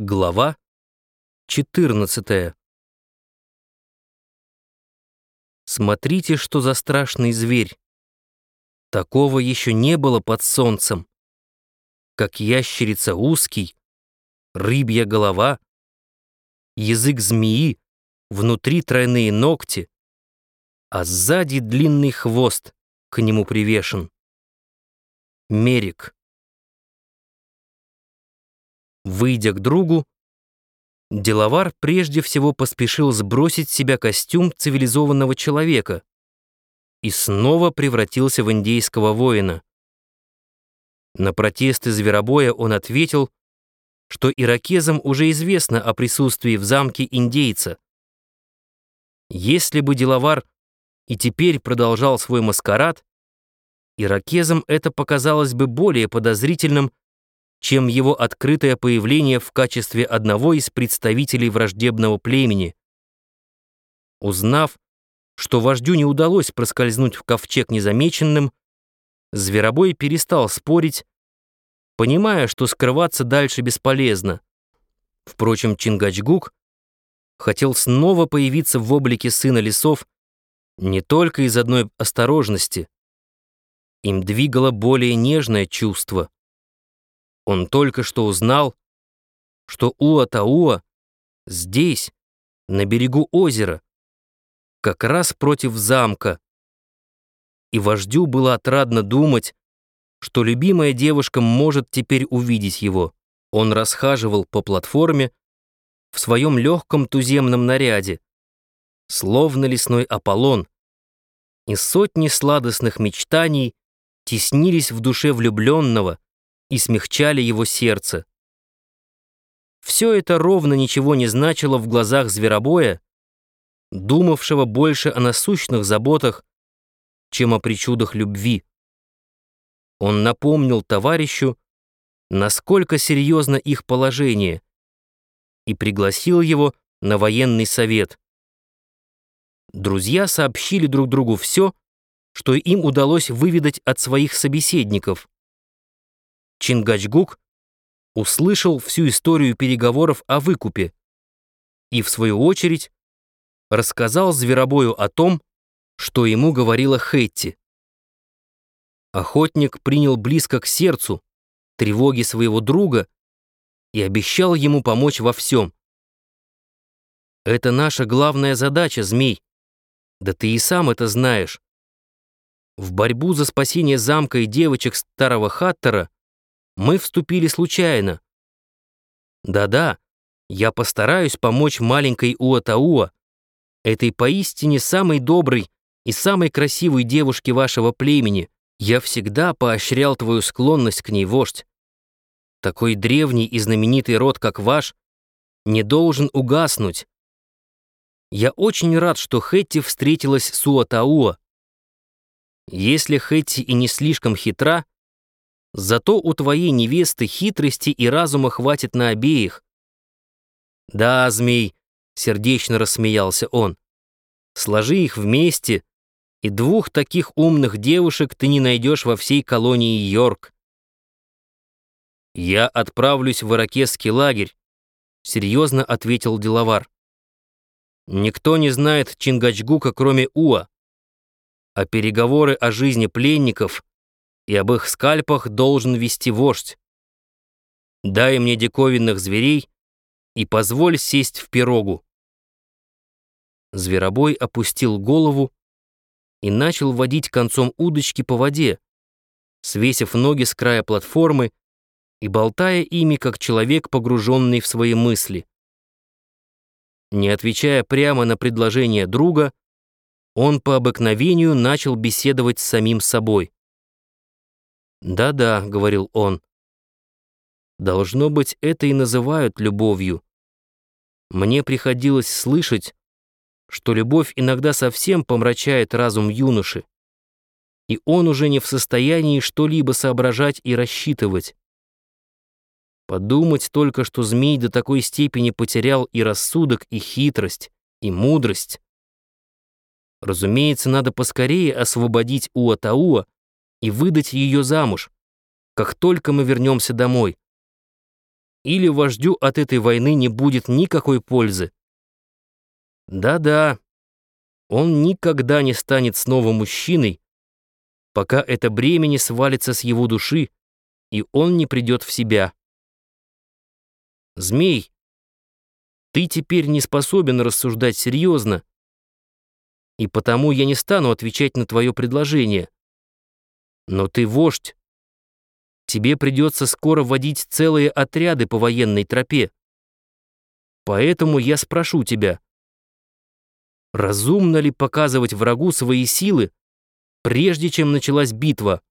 Глава 14 Смотрите, что за страшный зверь. Такого еще не было под солнцем. Как ящерица узкий, рыбья голова, язык змеи, внутри тройные ногти, а сзади длинный хвост к нему привешен. Мерик. Выйдя к другу, деловар прежде всего поспешил сбросить с себя костюм цивилизованного человека и снова превратился в индейского воина. На протесты зверобоя он ответил, что иракезам уже известно о присутствии в замке индейца. Если бы деловар и теперь продолжал свой маскарад, иракезам это показалось бы более подозрительным, чем его открытое появление в качестве одного из представителей враждебного племени. Узнав, что вождю не удалось проскользнуть в ковчег незамеченным, Зверобой перестал спорить, понимая, что скрываться дальше бесполезно. Впрочем, Чингачгук хотел снова появиться в облике сына лесов не только из одной осторожности. Им двигало более нежное чувство — он только что узнал, что Уа-Тауа здесь, на берегу озера, как раз против замка. И вождю было отрадно думать, что любимая девушка может теперь увидеть его. Он расхаживал по платформе в своем легком туземном наряде, словно лесной Аполлон, и сотни сладостных мечтаний теснились в душе влюбленного, и смягчали его сердце. Все это ровно ничего не значило в глазах зверобоя, думавшего больше о насущных заботах, чем о причудах любви. Он напомнил товарищу, насколько серьезно их положение, и пригласил его на военный совет. Друзья сообщили друг другу все, что им удалось выведать от своих собеседников. Чингачгук услышал всю историю переговоров о выкупе и, в свою очередь, рассказал Зверобою о том, что ему говорила Хэтти. Охотник принял близко к сердцу тревоги своего друга и обещал ему помочь во всем. «Это наша главная задача, змей. Да ты и сам это знаешь. В борьбу за спасение замка и девочек старого Хаттера мы вступили случайно. Да-да, я постараюсь помочь маленькой Уатауа, этой поистине самой доброй и самой красивой девушке вашего племени. Я всегда поощрял твою склонность к ней, вождь. Такой древний и знаменитый род, как ваш, не должен угаснуть. Я очень рад, что Хэтти встретилась с Уатауа. Если Хэтти и не слишком хитра, Зато у твоей невесты хитрости и разума хватит на обеих. Да, змей, сердечно рассмеялся он. Сложи их вместе, и двух таких умных девушек ты не найдешь во всей колонии Йорк. Я отправлюсь в иракесский лагерь, серьезно ответил деловар. Никто не знает Чингачгука, кроме Уа, а переговоры о жизни пленников и об их скальпах должен вести вождь. Дай мне диковинных зверей и позволь сесть в пирогу. Зверобой опустил голову и начал водить концом удочки по воде, свесив ноги с края платформы и болтая ими, как человек, погруженный в свои мысли. Не отвечая прямо на предложение друга, он по обыкновению начал беседовать с самим собой. «Да-да», — говорил он. «Должно быть, это и называют любовью. Мне приходилось слышать, что любовь иногда совсем помрачает разум юноши, и он уже не в состоянии что-либо соображать и рассчитывать. Подумать только, что змей до такой степени потерял и рассудок, и хитрость, и мудрость. Разумеется, надо поскорее освободить Уатауа и выдать ее замуж, как только мы вернемся домой. или вождю от этой войны не будет никакой пользы. Да-да, он никогда не станет снова мужчиной, пока это бремя не свалится с его души, и он не придет в себя. Змей, ты теперь не способен рассуждать серьезно, и потому я не стану отвечать на твое предложение. Но ты вождь. Тебе придется скоро вводить целые отряды по военной тропе. Поэтому я спрошу тебя, разумно ли показывать врагу свои силы, прежде чем началась битва?